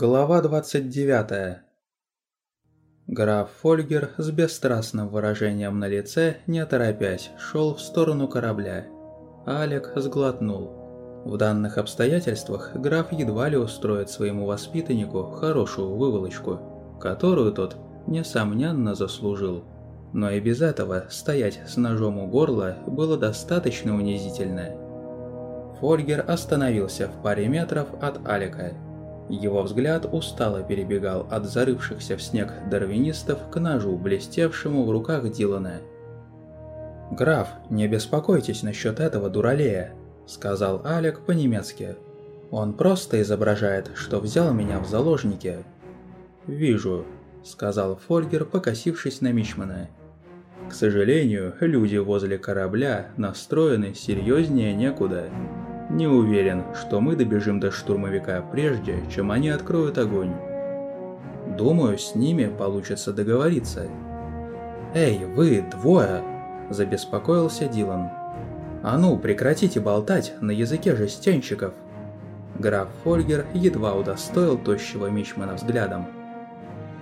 Глава 29. Граф Фольгер с бесстрастным выражением на лице, не торопясь, шел в сторону корабля. Алек сглотнул. В данных обстоятельствах граф едва ли устроит своему воспитаннику хорошую выволочку, которую тот, несомненно, заслужил. Но и без этого стоять с ножом у горла было достаточно унизительно. Фольгер остановился в паре метров от Алика его взгляд устало перебегал от зарывшихся в снег дарвинистов к ножу, блестевшему в руках Дилана. «Граф, не беспокойтесь насчет этого дуралея», — сказал Алек по-немецки. «Он просто изображает, что взял меня в заложники». «Вижу», — сказал Фольгер, покосившись на Мичмана. «К сожалению, люди возле корабля настроены серьезнее некуда». Не уверен, что мы добежим до штурмовика прежде, чем они откроют огонь. Думаю, с ними получится договориться. «Эй, вы, двое!» – забеспокоился Дилан. «А ну, прекратите болтать на языке жестянщиков!» Граф Фольгер едва удостоил тощего Мичмана взглядом.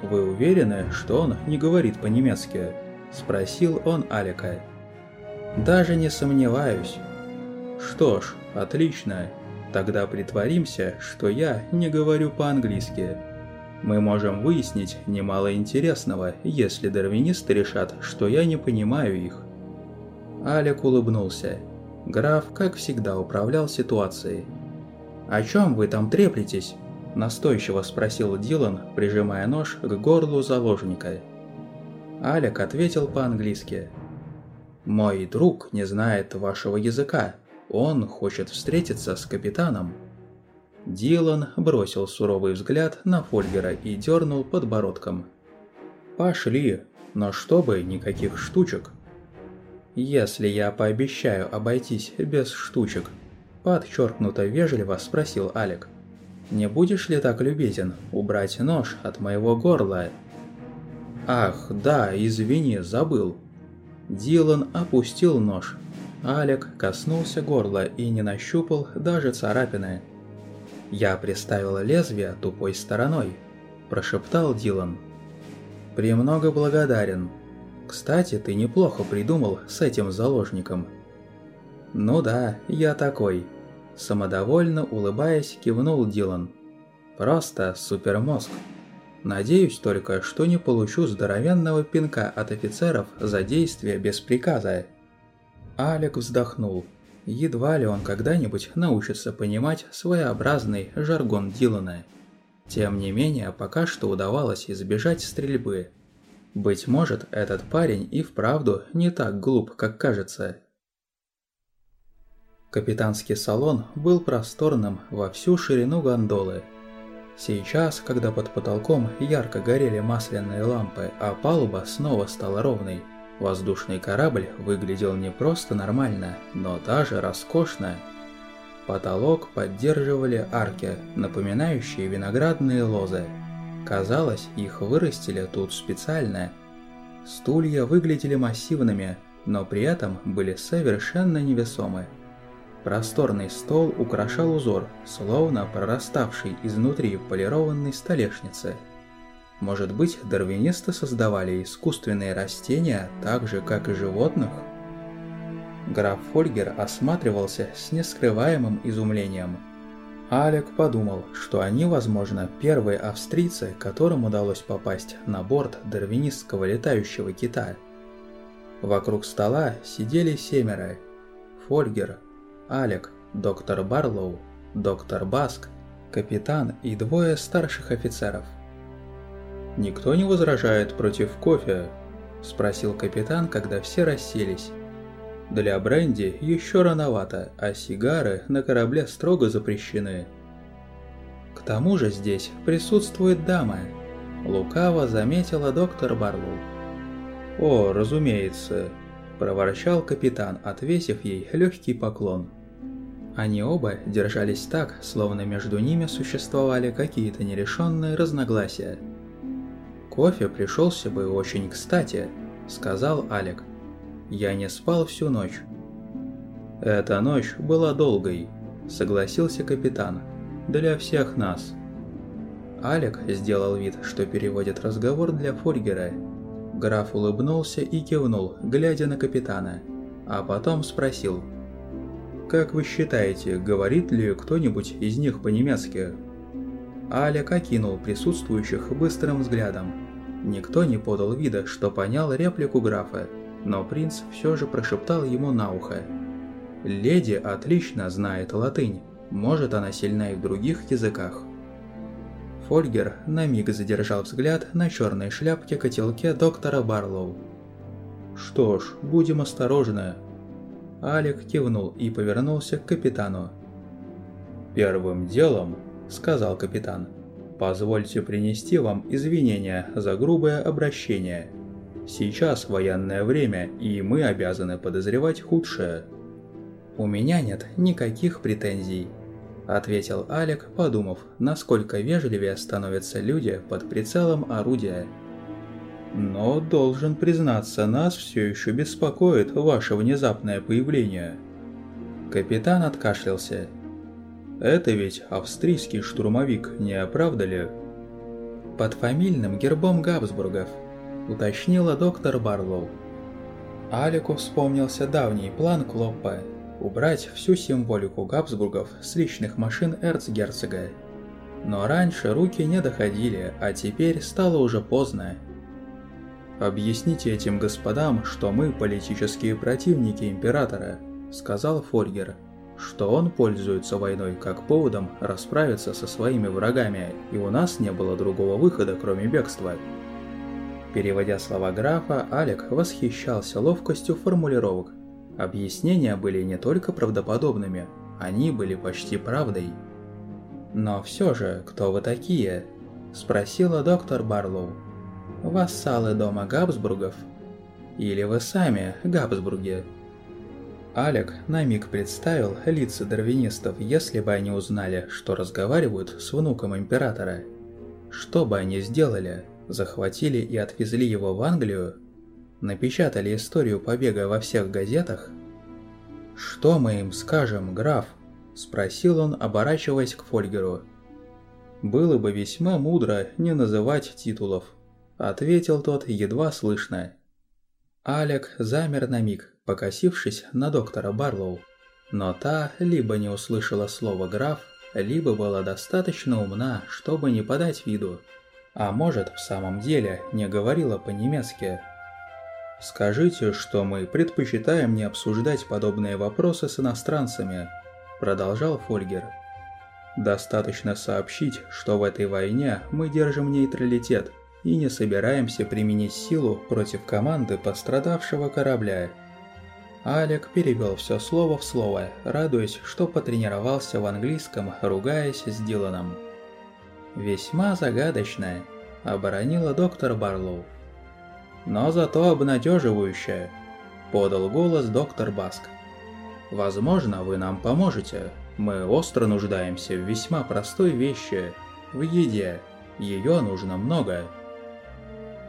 «Вы уверены, что он не говорит по-немецки?» – спросил он Алика. «Даже не сомневаюсь. Что ж, отлично. Тогда притворимся, что я не говорю по-английски. Мы можем выяснить немало интересного, если дарвинисты решат, что я не понимаю их. Алек улыбнулся. Граф, как всегда, управлял ситуацией. «О чем вы там треплетесь?» – настойчиво спросил Дилан, прижимая нож к горлу заложника. Алек ответил по-английски. «Мой друг не знает вашего языка», он хочет встретиться с капитаном. Дилан бросил суровый взгляд на Фольгера и дернул подбородком. «Пошли, но чтобы никаких штучек». «Если я пообещаю обойтись без штучек», – подчеркнуто вежливо спросил Алек. «Не будешь ли так любезен убрать нож от моего горла?» «Ах, да, извини, забыл». Дилан опустил нож Алек коснулся горла и не нащупал даже царапины. «Я приставил лезвие тупой стороной», – прошептал Дилан. «Премного благодарен. Кстати, ты неплохо придумал с этим заложником». «Ну да, я такой», – самодовольно улыбаясь, кивнул Дилан. «Просто супермозг. Надеюсь только, что не получу здоровенного пинка от офицеров за действия без приказа». Алек вздохнул. Едва ли он когда-нибудь научится понимать своеобразный жаргон Дилана. Тем не менее, пока что удавалось избежать стрельбы. Быть может, этот парень и вправду не так глуп, как кажется. Капитанский салон был просторным во всю ширину гондолы. Сейчас, когда под потолком ярко горели масляные лампы, а палуба снова стала ровной, Воздушный корабль выглядел не просто нормально, но даже роскошно. Потолок поддерживали арки, напоминающие виноградные лозы. Казалось, их вырастили тут специально. Стулья выглядели массивными, но при этом были совершенно невесомы. Просторный стол украшал узор, словно прораставший изнутри полированной столешницы – может быть, дарвинисты создавали искусственные растения так же, как и животных? Граф Фольгер осматривался с нескрываемым изумлением. Алек подумал, что они, возможно, первые австрийцы, которым удалось попасть на борт дарвинистского летающего кита. Вокруг стола сидели семеро. Фольгер, Алек, доктор Барлоу, доктор Баск, капитан и двое старших офицеров. «Никто не возражает против кофе?» – спросил капитан, когда все расселись. «Для бренди еще рановато, а сигары на корабле строго запрещены». «К тому же здесь присутствует дама», – лукаво заметила доктор Барлоу. «О, разумеется», – проворчал капитан, отвесив ей легкий поклон. Они оба держались так, словно между ними существовали какие-то нерешенные разногласия – «Кофе пришелся бы очень кстати», — сказал Алек. «Я не спал всю ночь». «Эта ночь была долгой», — согласился капитан. «Для всех нас». Алек сделал вид, что переводит разговор для Фольгера. Граф улыбнулся и кивнул, глядя на капитана, а потом спросил. «Как вы считаете, говорит ли кто-нибудь из них по-немецки?» Алек окинул присутствующих быстрым взглядом. Никто не подал вида, что понял реплику графа, но принц все же прошептал ему на ухо. «Леди отлично знает латынь, может она сильна и в других языках». Фольгер на миг задержал взгляд на черной шляпке-котелке доктора Барлоу. «Что ж, будем осторожны». Алик кивнул и повернулся к капитану. «Первым делом», — сказал капитан, — «позвольте принести вам извинения за грубое обращение. Сейчас военное время, и мы обязаны подозревать худшее». «У меня нет никаких претензий», – ответил Алек, подумав, насколько вежливее становятся люди под прицелом орудия. «Но, должен признаться, нас все еще беспокоит ваше внезапное появление». Капитан откашлялся. «Это ведь австрийский штурмовик, не правда ли?» «Под фамильным гербом Габсбургов», – уточнила доктор Барлоу. Алику вспомнился давний план Клоппа убрать всю символику Габсбургов с личных машин эрцгерцога. Но раньше руки не доходили, а теперь стало уже поздно. «Объясните этим господам, что мы политические противники императора», — сказал Фольгер, «что он пользуется войной как поводом расправиться со своими врагами, и у нас не было другого выхода, кроме бегства». Переводя слова графа, Алек восхищался ловкостью формулировок, Объяснения были не только правдоподобными, они были почти правдой. «Но все же, кто вы такие?» – спросила доктор Барлоу. «Вассалы дома Габсбургов? Или вы сами Габсбурги?» Алек на миг представил лица дарвинистов, если бы они узнали, что разговаривают с внуком императора. Что бы они сделали? Захватили и отвезли его в Англию? напечатали историю побега во всех газетах? «Что мы им скажем, граф?» – спросил он, оборачиваясь к Фольгеру. «Было бы весьма мудро не называть титулов», – ответил тот едва слышно. Алек замер на миг, покосившись на доктора Барлоу. Но та либо не услышала слово «граф», либо была достаточно умна, чтобы не подать виду. А может, в самом деле не говорила по-немецки. «Скажите, что мы предпочитаем не обсуждать подобные вопросы с иностранцами», – продолжал Фольгер. «Достаточно сообщить, что в этой войне мы держим нейтралитет и не собираемся применить силу против команды пострадавшего корабля». Алек перевел все слово в слово, радуясь, что потренировался в английском, ругаясь с Диланом. «Весьма загадочно», – оборонила доктор Барлоу но зато обнадеживающее», – подал голос доктор Баск. «Возможно, вы нам поможете. Мы остро нуждаемся в весьма простой вещи – в еде. Ее нужно много».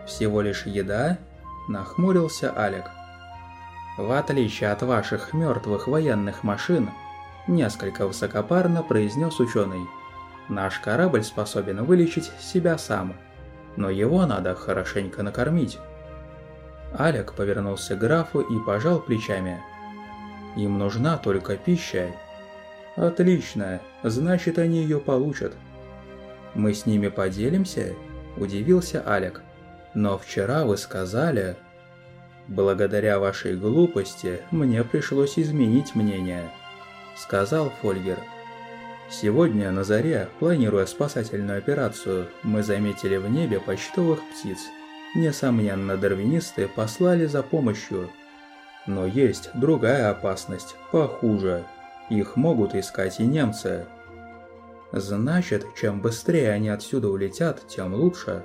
«Всего лишь еда?» – нахмурился Алек. «В отличие от ваших мертвых военных машин», – несколько высокопарно произнес ученый, – «наш корабль способен вылечить себя сам, но его надо хорошенько накормить». Алек повернулся к графу и пожал плечами. «Им нужна только пища». «Отлично, значит они ее получат». «Мы с ними поделимся?» – удивился Алек. «Но вчера вы сказали...» «Благодаря вашей глупости мне пришлось изменить мнение», – сказал Фольгер. «Сегодня на заре, планируя спасательную операцию, мы заметили в небе почтовых птиц Несомненно, дарвинисты послали за помощью. Но есть другая опасность, похуже. Их могут искать и немцы. Значит, чем быстрее они отсюда улетят, тем лучше.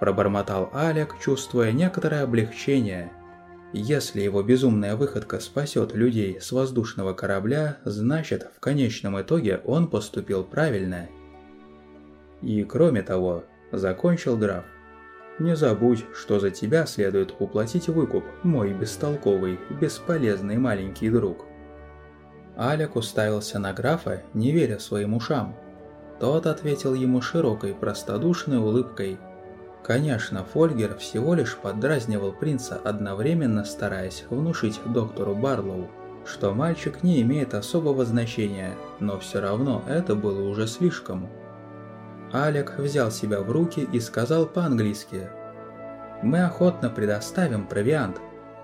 Пробормотал Алек, чувствуя некоторое облегчение. Если его безумная выходка спасет людей с воздушного корабля, значит, в конечном итоге он поступил правильно. И кроме того, закончил граф, не забудь, что за тебя следует уплатить выкуп, мой бестолковый, бесполезный маленький друг». Алек уставился на графа, не веря своим ушам. Тот ответил ему широкой, простодушной улыбкой. Конечно, Фольгер всего лишь поддразнивал принца, одновременно стараясь внушить доктору Барлоу, что мальчик не имеет особого значения, но все равно это было уже слишком. Алек взял себя в руки и сказал по-английски «Мы охотно предоставим провиант.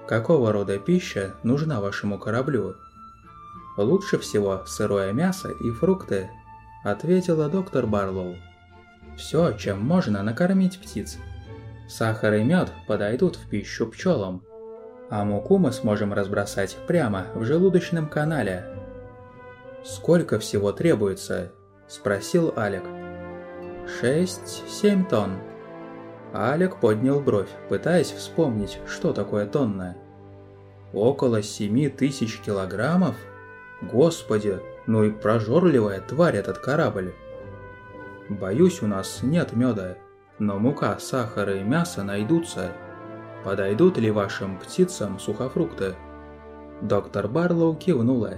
Какого рода пища нужна вашему кораблю?» «Лучше всего сырое мясо и фрукты», – ответила доктор Барлоу. «Все, чем можно накормить птиц. Сахар и мед подойдут в пищу пчелам, а муку мы сможем разбросать прямо в желудочном канале». «Сколько всего требуется?» – спросил Алек. «Шесть-семь тонн». Алек поднял бровь, пытаясь вспомнить, что такое тонна. «Около семи тысяч килограммов? Господи, ну и прожорливая тварь этот корабль!» «Боюсь, у нас нет меда, но мука, сахар и мясо найдутся. Подойдут ли вашим птицам сухофрукты?» Доктор Барлоу кивнула.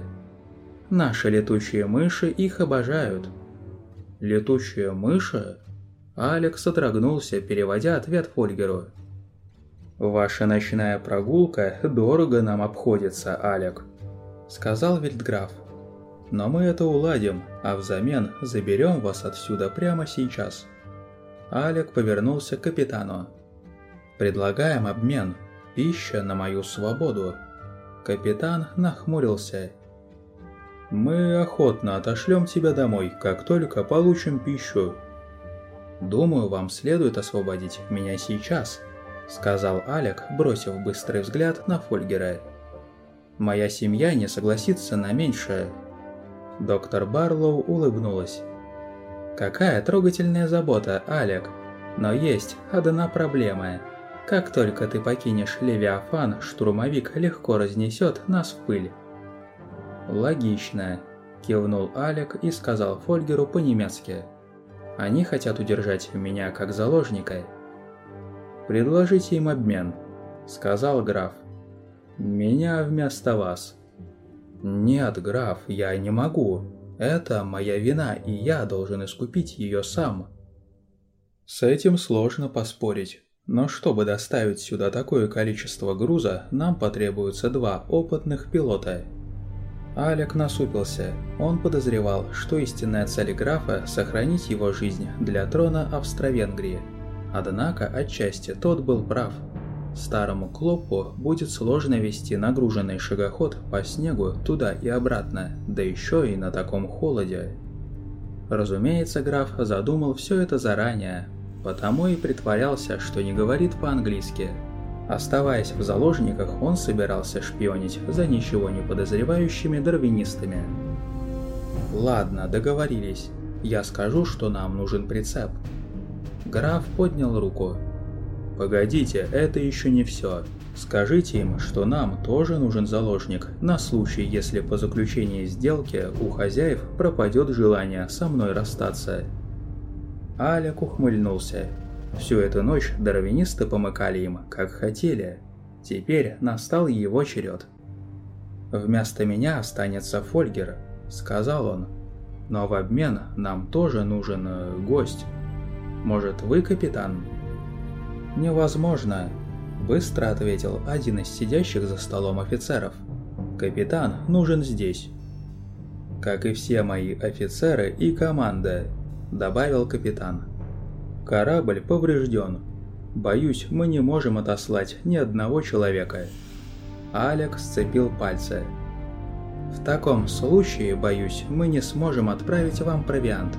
«Наши летучие мыши их обожают». «Летучие мыши?» Алекс содрогнулся, переводя ответ Фольгеру. «Ваша ночная прогулка дорого нам обходится, Алек», — сказал Вильдграф. «Но мы это уладим, а взамен заберем вас отсюда прямо сейчас». Алек повернулся к капитану. «Предлагаем обмен. Пища на мою свободу». Капитан нахмурился мы охотно отошлем тебя домой, как только получим пищу. Думаю, вам следует освободить меня сейчас, сказал Алек, бросив быстрый взгляд на Фольгера. Моя семья не согласится на меньшее. Доктор Барлоу улыбнулась. Какая трогательная забота, Алек. Но есть одна проблема. Как только ты покинешь Левиафан, штурмовик легко разнесет нас в пыль. «Логично», – кивнул Алек и сказал Фольгеру по-немецки. «Они хотят удержать меня как заложника». «Предложите им обмен», – сказал граф. «Меня вместо вас». «Нет, граф, я не могу. Это моя вина, и я должен искупить ее сам». С этим сложно поспорить. Но чтобы доставить сюда такое количество груза, нам потребуется два опытных пилота – Алек насупился. Он подозревал, что истинная цель графа – сохранить его жизнь для трона Австро-Венгрии. Однако, отчасти, тот был прав. Старому Клопу будет сложно вести нагруженный шагоход по снегу туда и обратно, да еще и на таком холоде. Разумеется, граф задумал все это заранее, потому и притворялся, что не говорит по-английски – Оставаясь в заложниках, он собирался шпионить за ничего не подозревающими дарвинистами. «Ладно, договорились. Я скажу, что нам нужен прицеп». Граф поднял руку. «Погодите, это еще не все. Скажите им, что нам тоже нужен заложник, на случай, если по заключении сделки у хозяев пропадет желание со мной расстаться». Алек ухмыльнулся Всю эту ночь дарвинисты помыкали им, как хотели. Теперь настал его черед. «Вместо меня останется Фольгер», — сказал он. «Но в обмен нам тоже нужен э, гость. Может, вы, капитан?» «Невозможно», — быстро ответил один из сидящих за столом офицеров. «Капитан нужен здесь». «Как и все мои офицеры и команда», — добавил капитан. Корабль поврежден. Боюсь, мы не можем отослать ни одного человека. Алекс сцепил пальцы. В таком случае, боюсь, мы не сможем отправить вам провиант.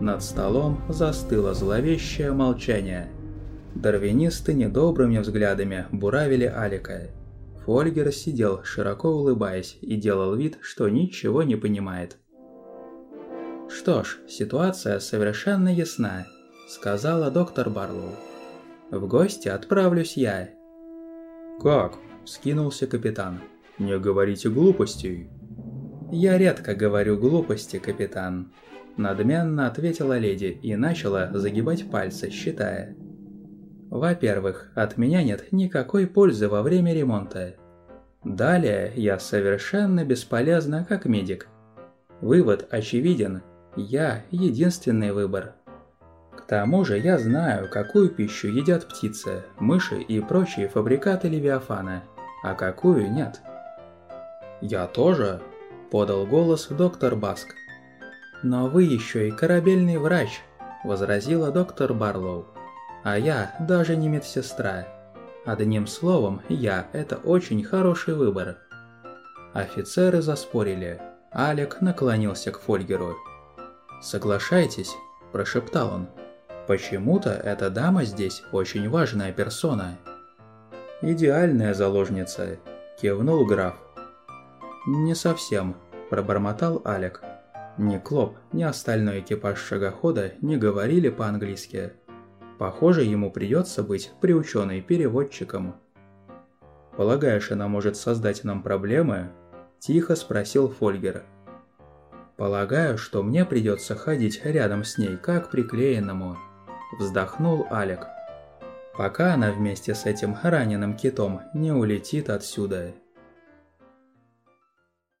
Над столом застыло зловещее молчание. Дарвинисты недобрыми взглядами буравили Алика. Фольгер сидел, широко улыбаясь, и делал вид, что ничего не понимает. Что ж, ситуация совершенно ясна сказала доктор Барлоу. «В гости отправлюсь я». «Как?» – скинулся капитан. «Не говорите глупостей». «Я редко говорю глупости, капитан», – надменно ответила леди и начала загибать пальцы, считая. «Во-первых, от меня нет никакой пользы во время ремонта. Далее, я совершенно бесполезна как медик. Вывод очевиден – Я единственный выбор. К тому же я знаю, какую пищу едят птицы, мыши и прочие фабрикаты Левиафана, а какую нет. «Я тоже», – подал голос доктор Баск. «Но вы еще и корабельный врач», – возразила доктор Барлоу. «А я даже не медсестра. Одним словом, я – это очень хороший выбор». Офицеры заспорили. Алек наклонился к Фольгеру. «Соглашайтесь», – прошептал он. «Почему-то эта дама здесь очень важная персона». «Идеальная заложница», – кивнул граф. «Не совсем», – пробормотал Алек. Ни Клоп, ни остальной экипаж шагохода не говорили по-английски. Похоже, ему придется быть приученной переводчиком. «Полагаешь, она может создать нам проблемы?» – тихо спросил Фольгер. «Полагаю, что мне придется ходить рядом с ней, как приклеенному», – вздохнул Алек. «Пока она вместе с этим раненым китом не улетит отсюда».